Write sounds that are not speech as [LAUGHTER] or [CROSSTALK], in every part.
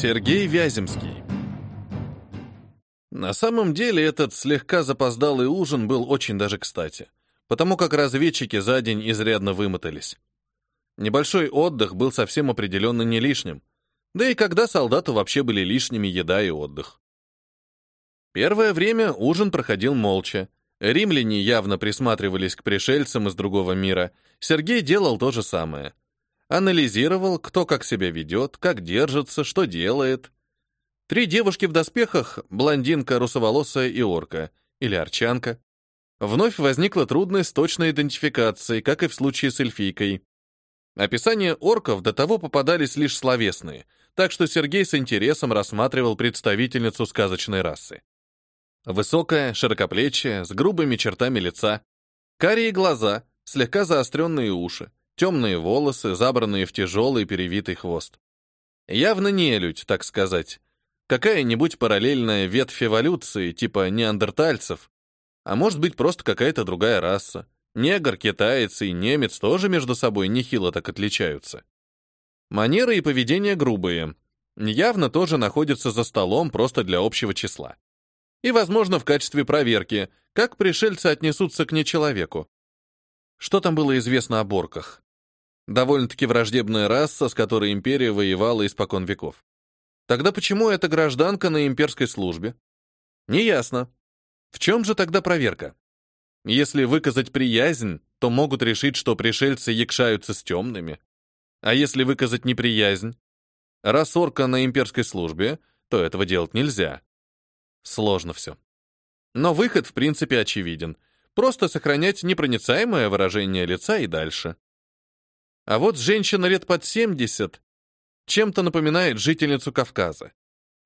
Сергей Вяземский. На самом деле этот слегка запоздалый ужин был очень даже кстати, потому как разведчики за день изрядно вымотались. Небольшой отдых был совсем определенно не лишним, да и когда солдату вообще были лишними еда и отдых. Первое время ужин проходил молча. Римляне явно присматривались к пришельцам из другого мира. Сергей делал то же самое. Анализировал, кто как себя ведет, как держится, что делает. Три девушки в доспехах, блондинка, русоволосая и орка, или арчанка. Вновь возникла трудность точной идентификацией, как и в случае с эльфийкой. Описания орков до того попадались лишь словесные, так что Сергей с интересом рассматривал представительницу сказочной расы. Высокая, широкоплечья, с грубыми чертами лица, карие глаза, слегка заостренные уши, темные волосы, забранные в тяжелый перевитый хвост. Явно не людь, так сказать. Какая-нибудь параллельная ветвь эволюции, типа неандертальцев. А может быть, просто какая-то другая раса. Негр, китаец и немец тоже между собой нехило так отличаются. Манеры и поведение грубые. Явно тоже находятся за столом просто для общего числа. И, возможно, в качестве проверки, как пришельцы отнесутся к нечеловеку. Что там было известно о борках? Довольно-таки враждебная раса, с которой империя воевала испокон веков. Тогда почему эта гражданка на имперской службе? Неясно. В чем же тогда проверка? Если выказать приязнь, то могут решить, что пришельцы якшаются с темными. А если выказать неприязнь? Раз орка на имперской службе, то этого делать нельзя. Сложно все. Но выход, в принципе, очевиден. Просто сохранять непроницаемое выражение лица и дальше. А вот женщина лет под 70 чем-то напоминает жительницу Кавказа.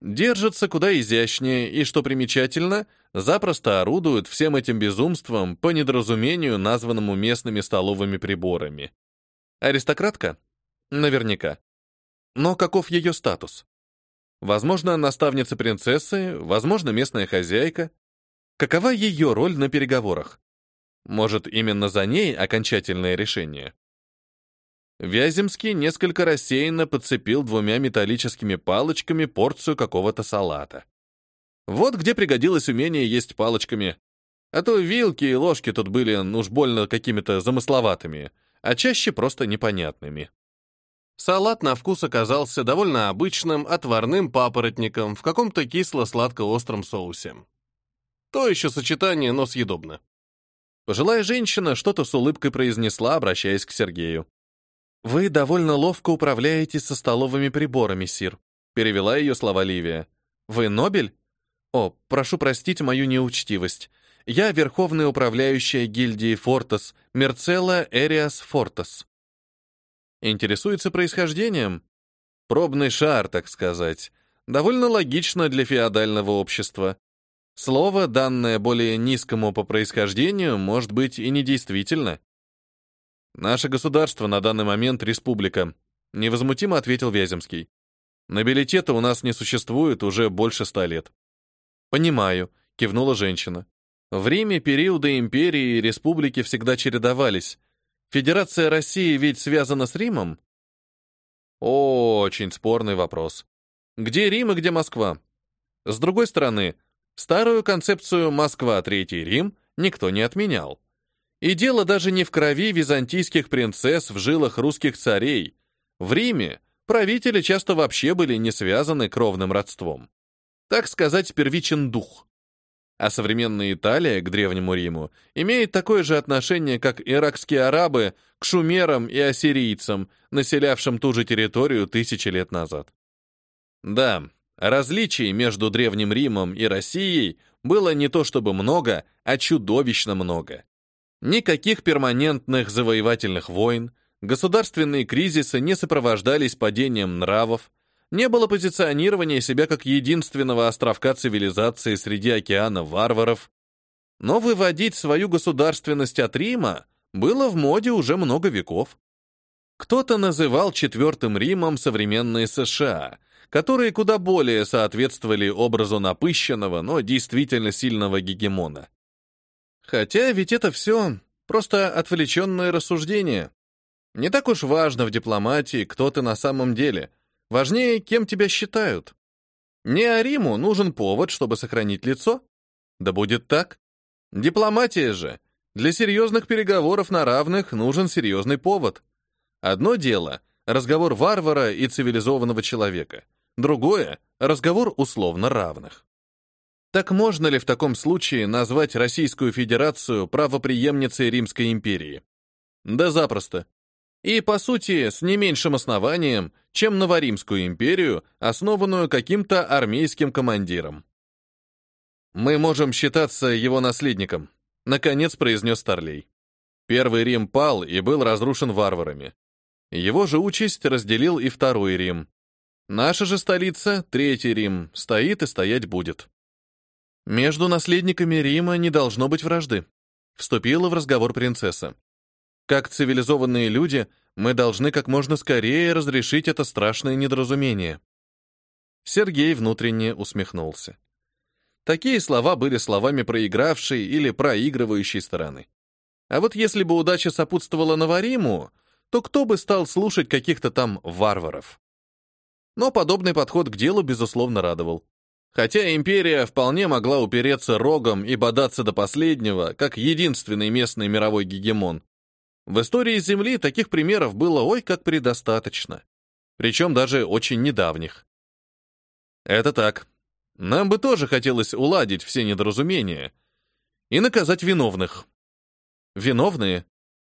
Держится куда изящнее и, что примечательно, запросто орудует всем этим безумством по недоразумению, названному местными столовыми приборами. Аристократка? Наверняка. Но каков ее статус? Возможно, наставница принцессы, возможно, местная хозяйка. Какова ее роль на переговорах? Может, именно за ней окончательное решение? Вяземский несколько рассеянно подцепил двумя металлическими палочками порцию какого-то салата. Вот где пригодилось умение есть палочками. А то вилки и ложки тут были ну уж больно какими-то замысловатыми, а чаще просто непонятными. Салат на вкус оказался довольно обычным отварным папоротником в каком-то кисло-сладко-остром соусе. То еще сочетание, но съедобно. Пожилая женщина что-то с улыбкой произнесла, обращаясь к Сергею. «Вы довольно ловко управляете со столовыми приборами, Сир», перевела ее слова Ливия. «Вы Нобель? О, прошу простить мою неучтивость. Я верховная управляющая гильдии Фортас, Мерцелла Эриас Фортас». Интересуется происхождением? Пробный шар, так сказать. Довольно логично для феодального общества. Слово, данное более низкому по происхождению, может быть и недействительно. «Наше государство на данный момент республика», — невозмутимо ответил Вяземский. «Нобилитета у нас не существует уже больше ста лет». «Понимаю», — кивнула женщина. «В Риме периоды империи и республики всегда чередовались. Федерация России ведь связана с Римом?» Очень спорный вопрос. Где Рим и где Москва? С другой стороны, старую концепцию «Москва, Третий Рим» никто не отменял. И дело даже не в крови византийских принцесс в жилах русских царей. В Риме правители часто вообще были не связаны кровным родством. Так сказать, первичен дух. А современная Италия к Древнему Риму имеет такое же отношение, как иракские арабы к шумерам и ассирийцам, населявшим ту же территорию тысячи лет назад. Да, различий между Древним Римом и Россией было не то чтобы много, а чудовищно много. Никаких перманентных завоевательных войн, государственные кризисы не сопровождались падением нравов, не было позиционирования себя как единственного островка цивилизации среди океана варваров. Но выводить свою государственность от Рима было в моде уже много веков. Кто-то называл Четвертым Римом современные США, которые куда более соответствовали образу напыщенного, но действительно сильного гегемона. Хотя ведь это все просто отвлеченное рассуждение. Не так уж важно в дипломатии, кто ты на самом деле. Важнее, кем тебя считают. Не Ариму нужен повод, чтобы сохранить лицо. Да будет так. Дипломатия же. Для серьезных переговоров на равных нужен серьезный повод. Одно дело — разговор варвара и цивилизованного человека. Другое — разговор условно равных. Так можно ли в таком случае назвать Российскую Федерацию правопреемницей Римской империи? Да запросто. И, по сути, с не меньшим основанием, чем Новоримскую империю, основанную каким-то армейским командиром. «Мы можем считаться его наследником», — наконец произнес Старлей. Первый Рим пал и был разрушен варварами. Его же участь разделил и Второй Рим. Наша же столица, Третий Рим, стоит и стоять будет. Между наследниками Рима не должно быть вражды. Вступила в разговор принцесса. Как цивилизованные люди, мы должны как можно скорее разрешить это страшное недоразумение. Сергей внутренне усмехнулся. Такие слова были словами проигравшей или проигрывающей стороны. А вот если бы удача сопутствовала Навариму, то кто бы стал слушать каких-то там варваров? Но подобный подход к делу, безусловно, радовал. Хотя империя вполне могла упереться рогом и бодаться до последнего, как единственный местный мировой гегемон. В истории Земли таких примеров было ой как предостаточно. Причем даже очень недавних. Это так. Нам бы тоже хотелось уладить все недоразумения и наказать виновных. Виновные?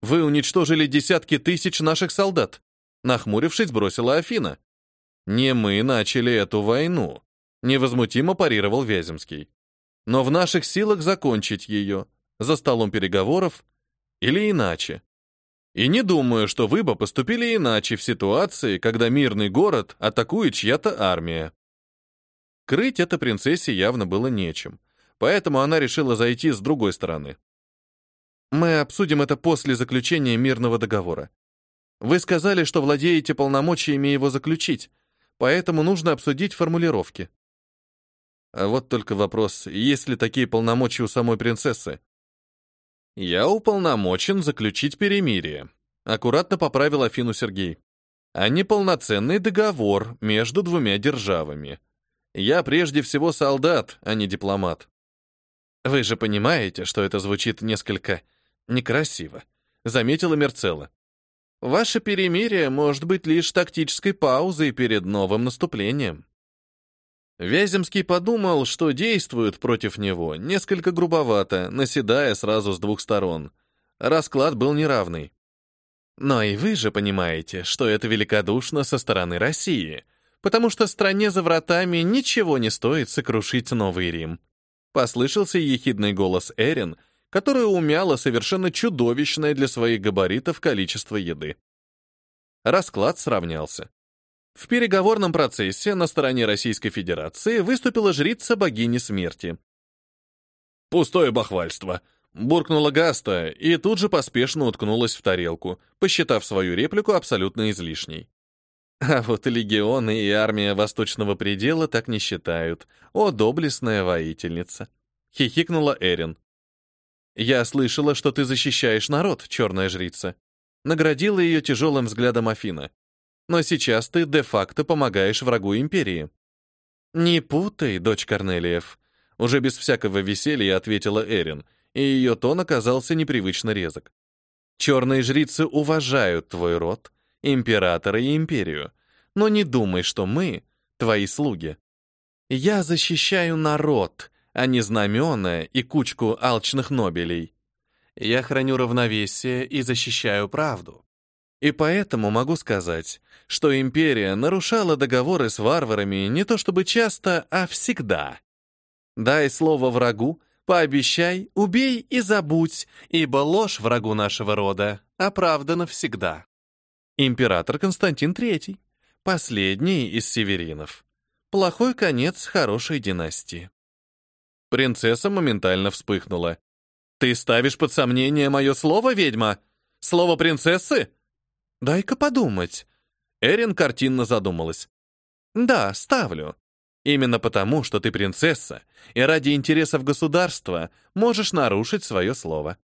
Вы уничтожили десятки тысяч наших солдат. Нахмурившись, бросила Афина. Не мы начали эту войну, невозмутимо парировал Вяземский. Но в наших силах закончить ее, за столом переговоров или иначе. И не думаю, что вы бы поступили иначе в ситуации, когда мирный город атакует чья-то армия. Крыть это принцессе явно было нечем, поэтому она решила зайти с другой стороны. Мы обсудим это после заключения мирного договора. Вы сказали, что владеете полномочиями его заключить, поэтому нужно обсудить формулировки. А вот только вопрос, есть ли такие полномочия у самой принцессы? «Я уполномочен заключить перемирие», — аккуратно поправил Афину Сергей. «А не полноценный договор между двумя державами. Я прежде всего солдат, а не дипломат». «Вы же понимаете, что это звучит несколько некрасиво», — заметила Мерцелла. «Ваше перемирие может быть лишь тактической паузой перед новым наступлением». Вяземский подумал, что действуют против него несколько грубовато, наседая сразу с двух сторон. Расклад был неравный. Но и вы же понимаете, что это великодушно со стороны России, потому что стране за вратами ничего не стоит сокрушить Новый Рим. Послышался ехидный голос Эрин, которая умяла совершенно чудовищное для своих габаритов количество еды. Расклад сравнялся. В переговорном процессе на стороне Российской Федерации выступила жрица богини смерти. «Пустое бахвальство», — буркнула Гаста и тут же поспешно уткнулась в тарелку, посчитав свою реплику абсолютно излишней. А вот легионы и армия Восточного предела так не считают. О, доблестная воительница! Хихикнула Эрин. Я слышала, что ты защищаешь народ, черная жрица. Наградила ее тяжелым взглядом Афина но сейчас ты де-факто помогаешь врагу империи». «Не путай, дочь Корнелиев», — уже без всякого веселья ответила Эрин, и ее тон оказался непривычно резок. «Черные жрицы уважают твой род, императора и империю, но не думай, что мы — твои слуги. Я защищаю народ, а не знамена и кучку алчных нобелей. Я храню равновесие и защищаю правду. И поэтому могу сказать, что империя нарушала договоры с варварами не то чтобы часто, а всегда. Дай слово врагу, пообещай, убей и забудь, ибо ложь врагу нашего рода оправдана всегда. Император Константин III, последний из северинов. Плохой конец хорошей династии. Принцесса моментально вспыхнула. «Ты ставишь под сомнение мое слово, ведьма? Слово принцессы?» Дай-ка подумать. Эрин картинно задумалась. Да, ставлю. Именно потому, что ты принцесса, и ради интересов государства можешь нарушить свое слово.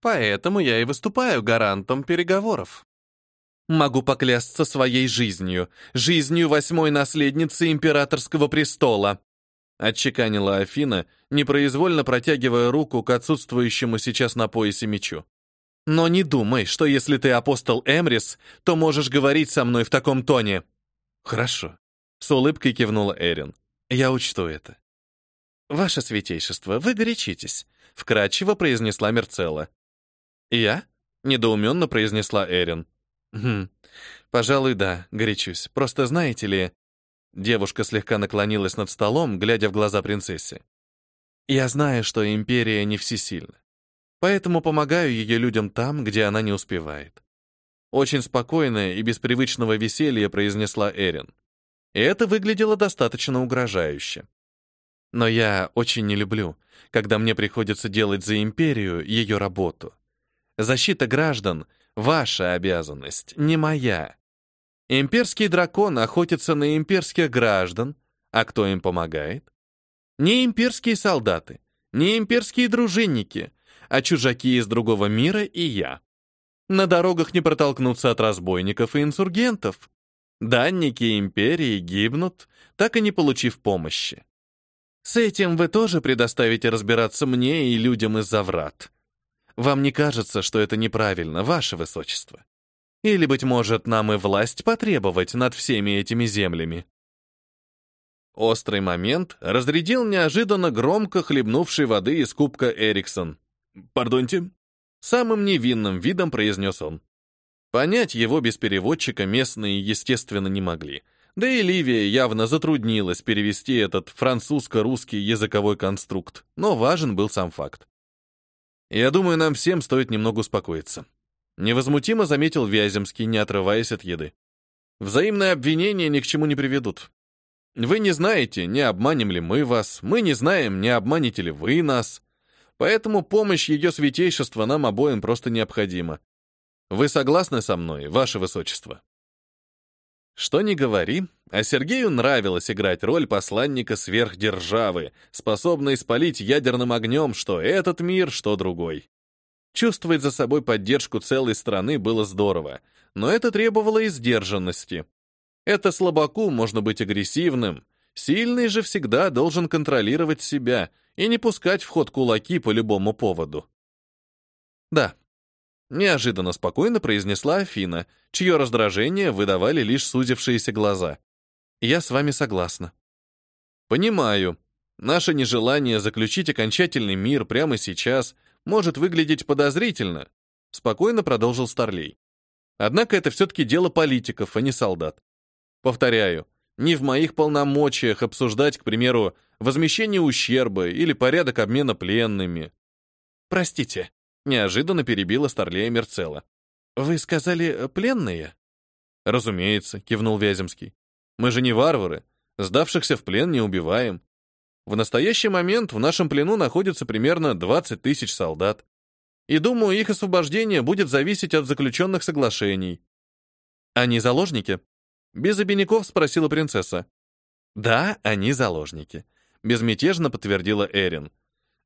Поэтому я и выступаю гарантом переговоров. Могу поклясться своей жизнью, жизнью восьмой наследницы императорского престола. Отчеканила Афина, непроизвольно протягивая руку к отсутствующему сейчас на поясе мечу. Но не думай, что если ты апостол Эмрис, то можешь говорить со мной в таком тоне. Хорошо. С улыбкой кивнула Эрин. Я учту это. Ваше святейшество, вы горячитесь, вкратчиво произнесла Мерцелла. Я? недоуменно произнесла Эрин. Хм. Пожалуй, да, горячусь. Просто знаете ли, девушка слегка наклонилась над столом, глядя в глаза принцессе. Я знаю, что империя не всесильна. Поэтому помогаю ее людям там, где она не успевает. Очень спокойно и без привычного веселья произнесла Эрин. И это выглядело достаточно угрожающе. Но я очень не люблю, когда мне приходится делать за империю ее работу. Защита граждан — ваша обязанность, не моя. Имперский дракон охотится на имперских граждан, а кто им помогает? Не имперские солдаты, не имперские дружинники, а чужаки из другого мира и я. На дорогах не протолкнуться от разбойников и инсургентов. Данники империи гибнут, так и не получив помощи. С этим вы тоже предоставите разбираться мне и людям из-за врат. Вам не кажется, что это неправильно, ваше высочество? Или, быть может, нам и власть потребовать над всеми этими землями? Острый момент разрядил неожиданно громко хлебнувший воды из кубка Эриксон. «Пардоньте?» Самым невинным видом произнес он. Понять его без переводчика местные, естественно, не могли. Да и Ливия явно затруднилась перевести этот французско-русский языковой конструкт, но важен был сам факт. Я думаю, нам всем стоит немного успокоиться. Невозмутимо заметил Вяземский, не отрываясь от еды. Взаимные обвинения ни к чему не приведут. Вы не знаете, не обманем ли мы вас, мы не знаем, не обманете ли вы нас. Поэтому помощь ее святейшества нам обоим просто необходима. Вы согласны со мной, ваше высочество? Что ни говори, а Сергею нравилось играть роль посланника сверхдержавы, способной спалить ядерным огнем что этот мир, что другой. Чувствовать за собой поддержку целой страны было здорово, но это требовало и сдержанности. Это слабаку можно быть агрессивным, сильный же всегда должен контролировать себя и не пускать в ход кулаки по любому поводу. Да, Неожиданно спокойно произнесла Афина, чье раздражение выдавали лишь сузившиеся глаза. «Я с вами согласна». «Понимаю. Наше нежелание заключить окончательный мир прямо сейчас может выглядеть подозрительно», спокойно продолжил Старлей. «Однако это все-таки дело политиков, а не солдат. Повторяю, не в моих полномочиях обсуждать, к примеру, возмещение ущерба или порядок обмена пленными. Простите, Неожиданно перебила Старлея Мерцела. «Вы сказали, пленные?» «Разумеется», — кивнул Вяземский. «Мы же не варвары. Сдавшихся в плен не убиваем. В настоящий момент в нашем плену находится примерно 20 тысяч солдат. И думаю, их освобождение будет зависеть от заключенных соглашений». «Они заложники?» Без обиняков спросила принцесса. «Да, они заложники», — безмятежно подтвердила Эрин.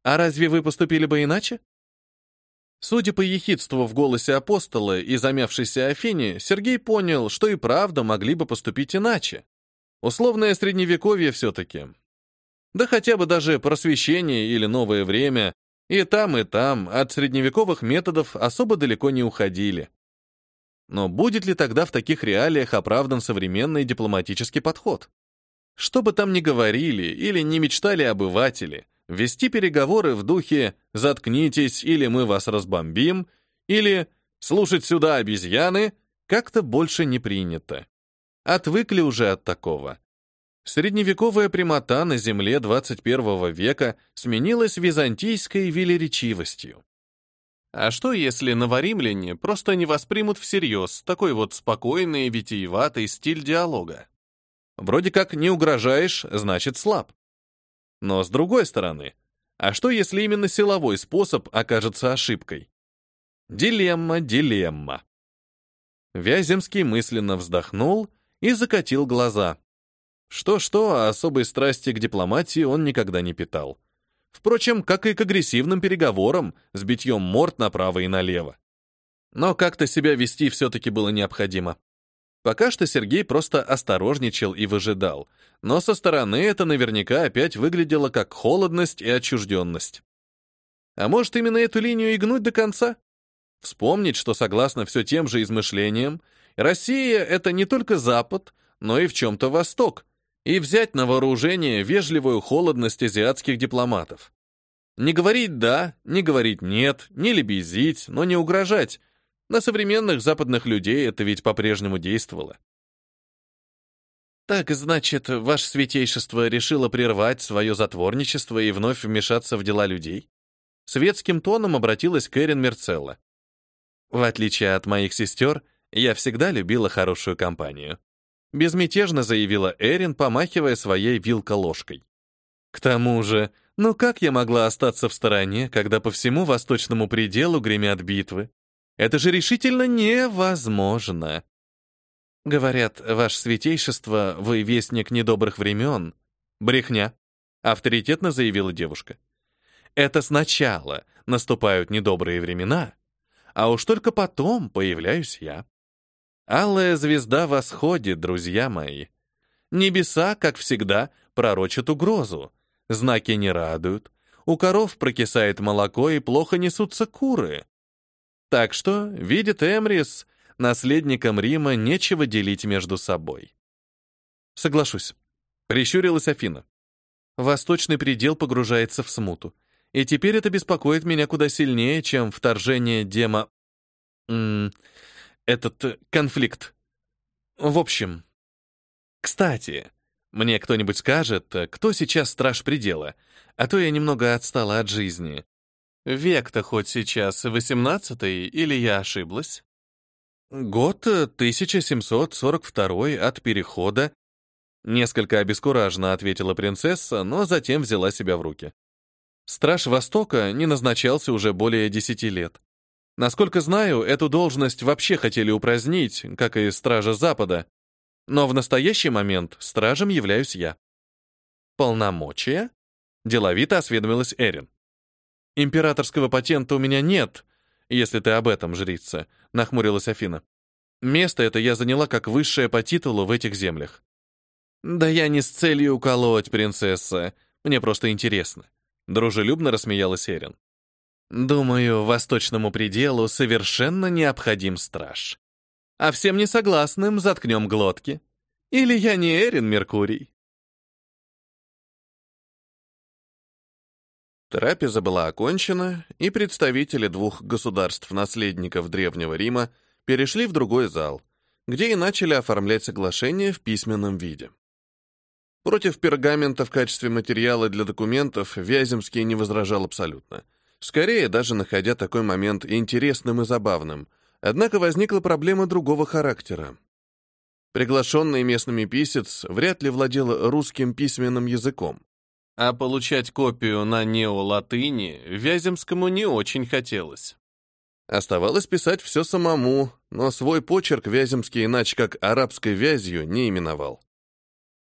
«А разве вы поступили бы иначе?» Судя по ехидству в голосе апостола и замявшейся Афине, Сергей понял, что и правда могли бы поступить иначе. Условное средневековье все-таки. Да хотя бы даже просвещение или новое время, и там, и там от средневековых методов особо далеко не уходили. Но будет ли тогда в таких реалиях оправдан современный дипломатический подход? Что бы там ни говорили или не мечтали обыватели – вести переговоры в духе «заткнитесь» или «мы вас разбомбим» или «слушать сюда, обезьяны» как-то больше не принято. Отвыкли уже от такого. Средневековая прямота на земле 21 века сменилась византийской велеречивостью. А что, если новоримляне просто не воспримут всерьез такой вот спокойный и витиеватый стиль диалога? Вроде как не угрожаешь, значит слаб. Но с другой стороны, а что если именно силовой способ окажется ошибкой? Дилемма, дилемма. Вяземский мысленно вздохнул и закатил глаза. Что-что, а особой страсти к дипломатии он никогда не питал. Впрочем, как и к агрессивным переговорам с битьем морд направо и налево. Но как-то себя вести все-таки было необходимо. Пока что Сергей просто осторожничал и выжидал, но со стороны это наверняка опять выглядело как холодность и отчужденность. А может, именно эту линию и гнуть до конца? Вспомнить, что согласно все тем же измышлениям, Россия — это не только Запад, но и в чем-то Восток, и взять на вооружение вежливую холодность азиатских дипломатов. Не говорить «да», не говорить «нет», не лебезить, но не угрожать. На современных западных людей это ведь по-прежнему действовало. «Так, значит, ваше святейшество решило прервать свое затворничество и вновь вмешаться в дела людей?» Светским тоном обратилась Кэрин Мерцелла. «В отличие от моих сестер, я всегда любила хорошую компанию. Безмятежно заявила Эрин, помахивая своей вилка-ложкой. К тому же, ну как я могла остаться в стороне, когда по всему восточному пределу гремят битвы? Это же решительно невозможно. Говорят, ваше святейшество, вы вестник недобрых времен. Брехня, авторитетно заявила девушка. Это сначала наступают недобрые времена, а уж только потом появляюсь я. Алая звезда восходит, друзья мои. Небеса, как всегда, пророчат угрозу. Знаки не радуют. У коров прокисает молоко и плохо несутся куры. Так что, видит Эмрис, наследникам Рима нечего делить между собой. Соглашусь. Прищурилась Афина. Восточный предел погружается в смуту. И теперь это беспокоит меня куда сильнее, чем вторжение дема... М этот э, конфликт. В общем, кстати, мне кто-нибудь скажет, э, кто сейчас страж предела, а то я немного отстала от жизни. Век-то хоть сейчас восемнадцатый, или я ошиблась? Год 1742 э, от перехода. Несколько обескураженно ответила принцесса, но затем взяла себя в руки. Страж Востока не назначался уже более десяти лет. Насколько знаю, эту должность вообще хотели упразднить, как и стража Запада. Но в настоящий момент стражем являюсь я. Полномочия? Деловито осведомилась Эрин. Императорского патента у меня нет, если ты об этом, жрица, нахмурилась Афина. Место это я заняла как высшее по титулу в этих землях. Да я не с целью уколоть, принцесса. Мне просто интересно. Дружелюбно рассмеялась Эрин. Думаю, восточному пределу совершенно необходим страж. А всем несогласным заткнем глотки. Или я не Эрин Меркурий? Трапеза была окончена, и представители двух государств-наследников Древнего Рима перешли в другой зал, где и начали оформлять соглашение в письменном виде. Против пергамента в качестве материала для документов Вяземский не возражал абсолютно — скорее даже находя такой момент интересным и забавным. Однако возникла проблема другого характера. Приглашенный местными писец вряд ли владел русским письменным языком. А получать копию на неолатыни Вяземскому не очень хотелось. Оставалось писать все самому, но свой почерк Вяземский иначе как арабской вязью не именовал.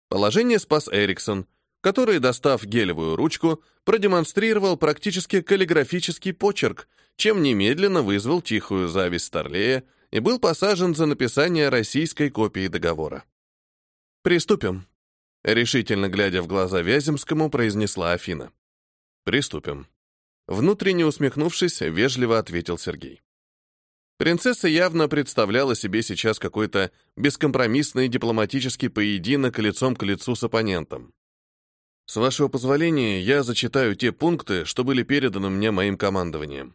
Положение спас Эриксон, который, достав гелевую ручку, продемонстрировал практически каллиграфический почерк, чем немедленно вызвал тихую зависть Старлея и был посажен за написание российской копии договора. «Приступим», — решительно глядя в глаза Вяземскому, произнесла Афина. «Приступим». Внутренне усмехнувшись, вежливо ответил Сергей. Принцесса явно представляла себе сейчас какой-то бескомпромиссный дипломатический поединок лицом к лицу с оппонентом. С вашего позволения, я зачитаю те пункты, что были переданы мне моим командованием.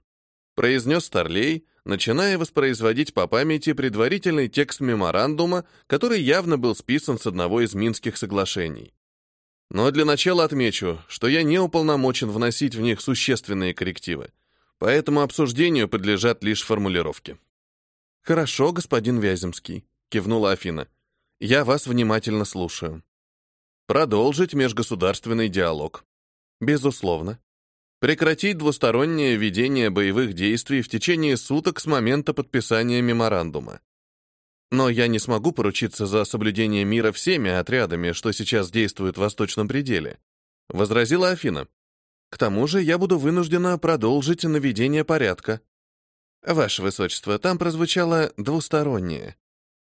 Произнес Старлей, начиная воспроизводить по памяти предварительный текст меморандума, который явно был списан с одного из Минских соглашений. Но для начала отмечу, что я не уполномочен вносить в них существенные коррективы, поэтому обсуждению подлежат лишь формулировки. «Хорошо, господин Вяземский», — кивнула Афина. «Я вас внимательно слушаю». Продолжить межгосударственный диалог. Безусловно. Прекратить двустороннее ведение боевых действий в течение суток с момента подписания меморандума. Но я не смогу поручиться за соблюдение мира всеми отрядами, что сейчас действуют в Восточном пределе, возразила Афина. К тому же я буду вынуждена продолжить наведение порядка. Ваше Высочество, там прозвучало двустороннее.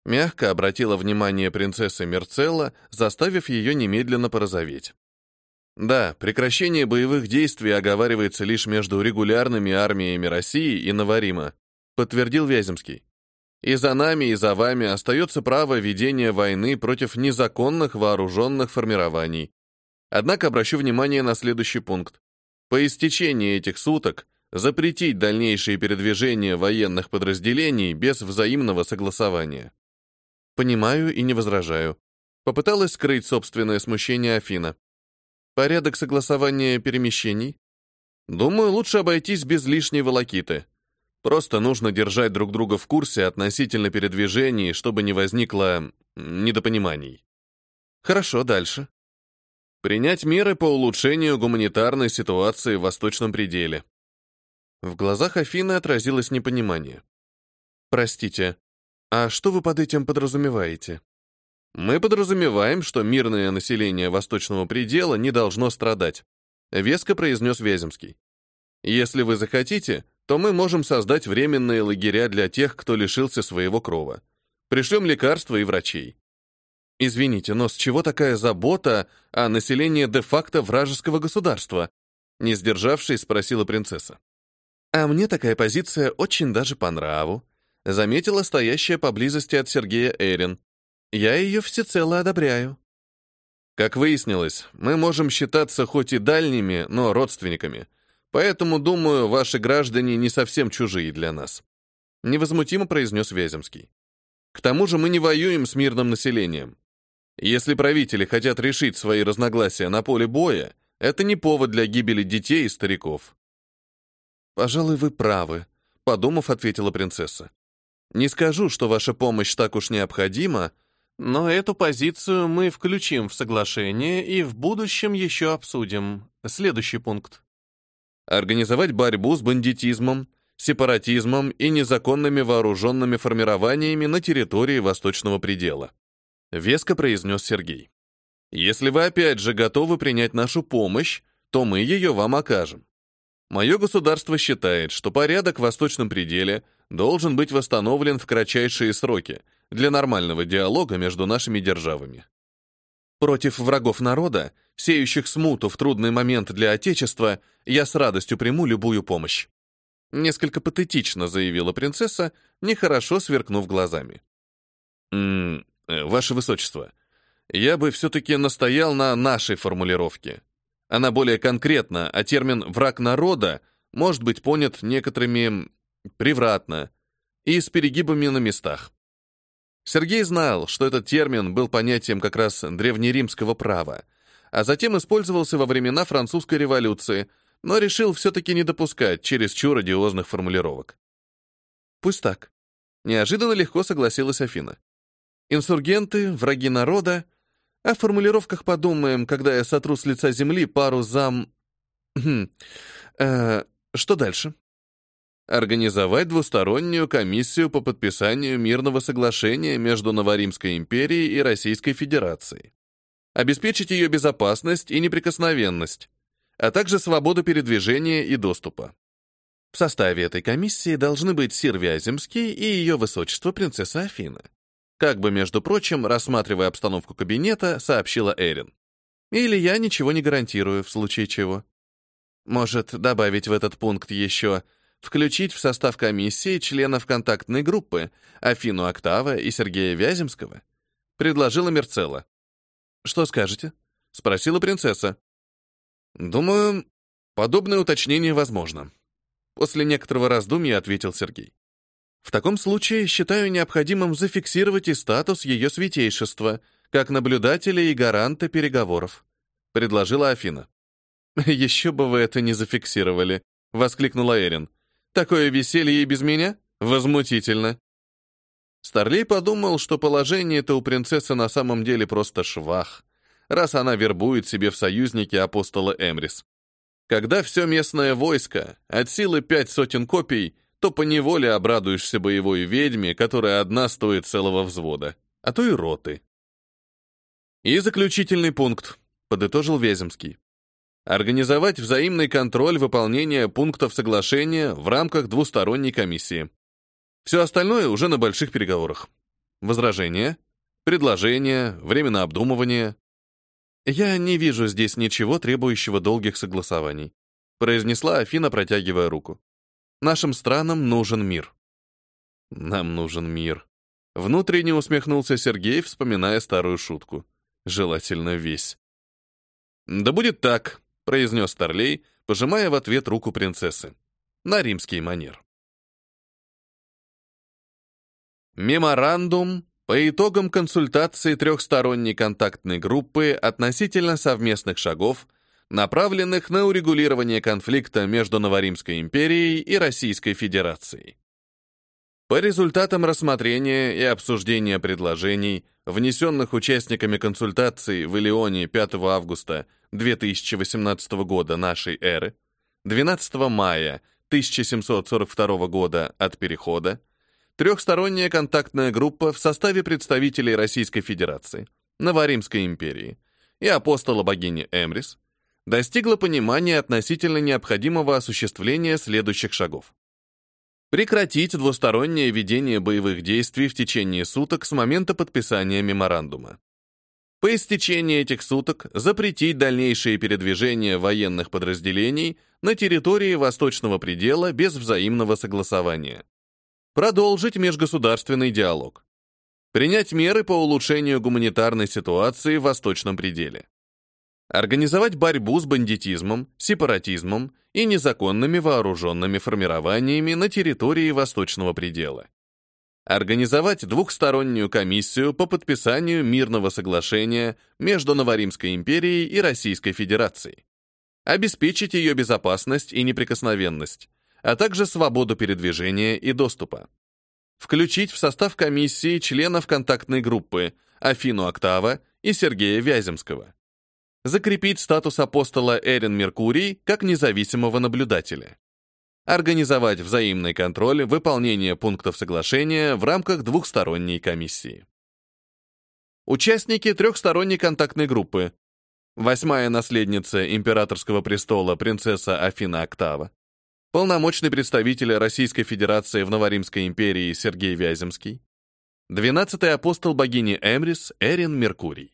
Мягко обратила внимание принцесса Мерцелла, заставив ее немедленно порозоветь. Да, прекращение боевых действий оговаривается лишь между регулярными армиями России и Наварима, подтвердил Вяземский. И за нами, и за вами остается право ведения войны против незаконных вооруженных формирований. Однако обращу внимание на следующий пункт. По истечении этих суток запретить дальнейшие передвижения военных подразделений без взаимного согласования. Понимаю и не возражаю. Попыталась скрыть собственное смущение Афина. Порядок согласования перемещений? Думаю, лучше обойтись без лишней волокиты. Просто нужно держать друг друга в курсе относительно передвижений, чтобы не возникло недопониманий. Хорошо, дальше. Принять меры по улучшению гуманитарной ситуации в Восточном пределе. В глазах Афины отразилось непонимание. Простите, а что вы под этим подразумеваете? Мы подразумеваем, что мирное население Восточного предела не должно страдать, веско произнес Вяземский. Если вы захотите, то мы можем создать временные лагеря для тех, кто лишился своего крова. Пришлем лекарства и врачей. Извините, но с чего такая забота о населении де-факто вражеского государства? Не сдержавшись, спросила принцесса. А мне такая позиция очень даже по нраву, заметила стоящая поблизости от Сергея Эрин. Я ее всецело одобряю. Как выяснилось, мы можем считаться хоть и дальними, но родственниками. Поэтому, думаю, ваши граждане не совсем чужие для нас. Невозмутимо произнес Вяземский. К тому же мы не воюем с мирным населением. Если правители хотят решить свои разногласия на поле боя, это не повод для гибели детей и стариков. Пожалуй, вы правы, подумав, ответила принцесса. Не скажу, что ваша помощь так уж необходима, но эту позицию мы включим в соглашение и в будущем еще обсудим. Следующий пункт. Организовать борьбу с бандитизмом, сепаратизмом и незаконными вооруженными формированиями на территории Восточного предела. Веско произнес Сергей. Если вы опять же готовы принять нашу помощь, то мы ее вам окажем. Мое государство считает, что порядок в Восточном пределе должен быть восстановлен в кратчайшие сроки для нормального диалога между нашими державами. Против врагов народа, сеющих смуту в трудный момент для Отечества, я с радостью приму любую помощь. Несколько патетично заявила принцесса, нехорошо сверкнув глазами. «М -м, «Ваше Высочество, я бы все-таки настоял на нашей формулировке. Она более конкретна, а термин «враг народа» может быть понят некоторыми превратно и с перегибами на местах. Сергей знал, что этот термин был понятием как раз древнеримского права, а затем использовался во времена французской революции, но решил все-таки не допускать чересчур радиозных формулировок. Пусть так. Неожиданно легко согласилась Афина. Инсургенты, враги народа о формулировках подумаем, когда я сотру с лица земли пару зам... [CLEARS THROAT] Э, что дальше? Организовать двустороннюю комиссию по подписанию мирного соглашения между Новоримской империей и Российской Федерацией. Обеспечить ее безопасность и неприкосновенность, а также свободу передвижения и доступа. В составе этой комиссии должны быть Сир Вяземский и ее высочество принцесса Афина. Как бы, между прочим, рассматривая обстановку кабинета, сообщила Эрин. Или я ничего не гарантирую, в случае чего. Может, добавить в этот пункт еще включить в состав комиссии членов контактной группы Афину Октава и Сергея Вяземского? Предложила Мерцелла. «Что скажете?» — спросила принцесса. «Думаю, подобное уточнение возможно». После некоторого раздумья ответил Сергей. В таком случае считаю необходимым зафиксировать и статус ее святейшества, как наблюдателя и гаранта переговоров», — предложила Афина. «Еще бы вы это не зафиксировали», — воскликнула Эрин. «Такое веселье и без меня? Возмутительно». Старлей подумал, что положение-то у принцессы на самом деле просто швах, раз она вербует себе в союзники апостола Эмрис. Когда все местное войско, от силы пять сотен копий, то поневоле обрадуешься боевой ведьме, которая одна стоит целого взвода, а то и роты. И заключительный пункт, подытожил Вяземский. Организовать взаимный контроль выполнения пунктов соглашения в рамках двусторонней комиссии. Все остальное уже на больших переговорах. Возражения, предложения, время на обдумывание. Я не вижу здесь ничего, требующего долгих согласований, произнесла Афина, протягивая руку. Нашим странам нужен мир. Нам нужен мир. Внутренне усмехнулся Сергей, вспоминая старую шутку. Желательно весь. Да будет так, произнес Старлей, пожимая в ответ руку принцессы. На римский манер. Меморандум по итогам консультации трехсторонней контактной группы относительно совместных шагов, направленных на урегулирование конфликта между Новоримской империей и Российской Федерацией. По результатам рассмотрения и обсуждения предложений, внесенных участниками консультаций в Илионе 5 августа 2018 года нашей эры, 12 мая 1742 года от перехода, трехсторонняя контактная группа в составе представителей Российской Федерации, Новоримской империи и апостола богини Эмрис достигла понимания относительно необходимого осуществления следующих шагов. Прекратить двустороннее ведение боевых действий в течение суток с момента подписания меморандума. По истечении этих суток запретить дальнейшие передвижения военных подразделений на территории восточного предела без взаимного согласования. Продолжить межгосударственный диалог. Принять меры по улучшению гуманитарной ситуации в восточном пределе. Организовать борьбу с бандитизмом, сепаратизмом и незаконными вооруженными формированиями на территории восточного предела. Организовать двухстороннюю комиссию по подписанию мирного соглашения между Новоримской империей и Российской Федерацией. Обеспечить ее безопасность и неприкосновенность, а также свободу передвижения и доступа. Включить в состав комиссии членов контактной группы Афину Октава и Сергея Вяземского. Закрепить статус апостола Эрин Меркурий как независимого наблюдателя. Организовать взаимный контроль выполнения пунктов соглашения в рамках двухсторонней комиссии. Участники трехсторонней контактной группы. Восьмая наследница императорского престола принцесса Афина Октава. Полномочный представитель Российской Федерации в Новоримской империи Сергей Вяземский. Двенадцатый апостол богини Эмрис Эрин Меркурий.